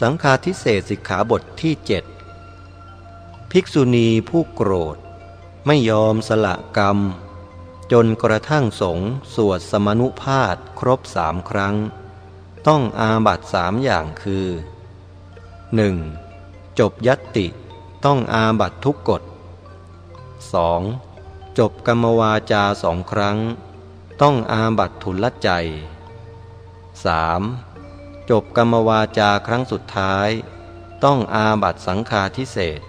สังฆาทิเศษสิกขาบทที่เจ็ดภิกษุณีผู้โกรธ ไม่ยอมสละกรรม จนกระทั่งสงสวดสมนุภาพครบสามครั้ง ต้องอาบัตสามอย่างคือ 1. จบยัตติต้องอาบัตทุกกฎ 2. จบกรรมวาจาสองครั้ง ต้องอาบัตทุลใจ 3. จบกรรมวาจาครั้งสุดท้าย ต้องอาบัตสังฆาทิเศษ